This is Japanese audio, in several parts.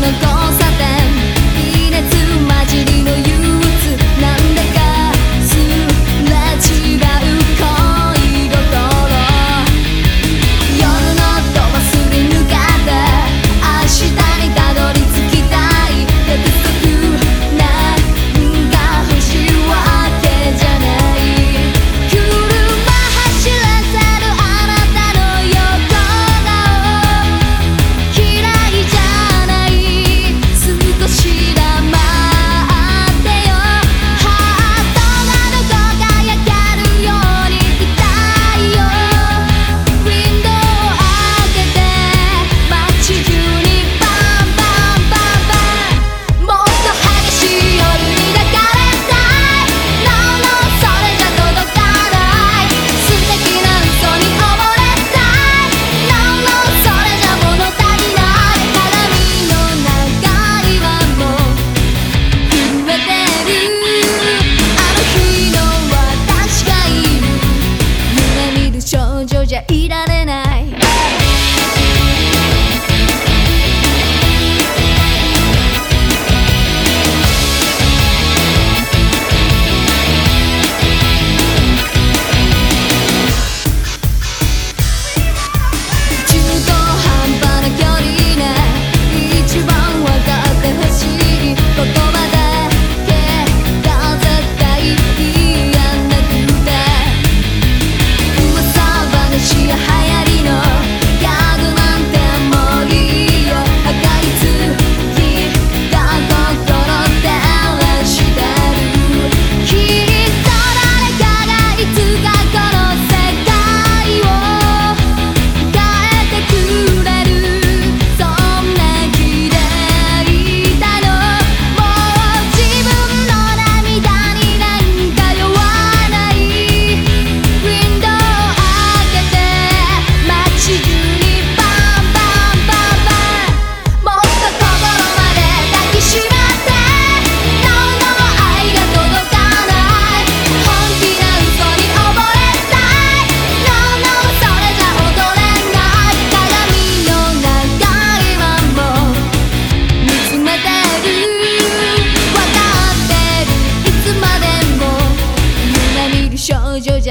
の交差点。微熱混じりの夜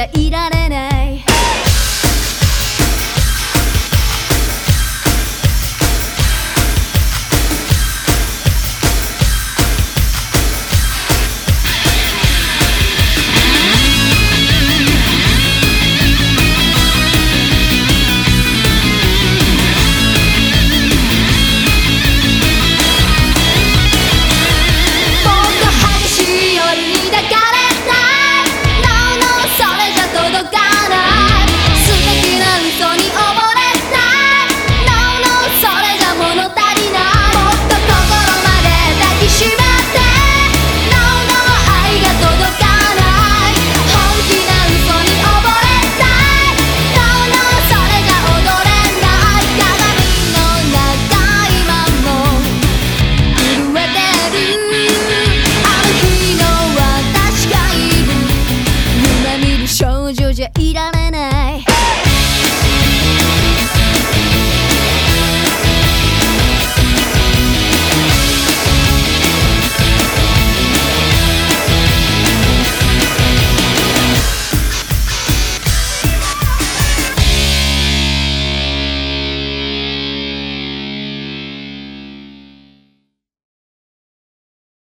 ゃいられ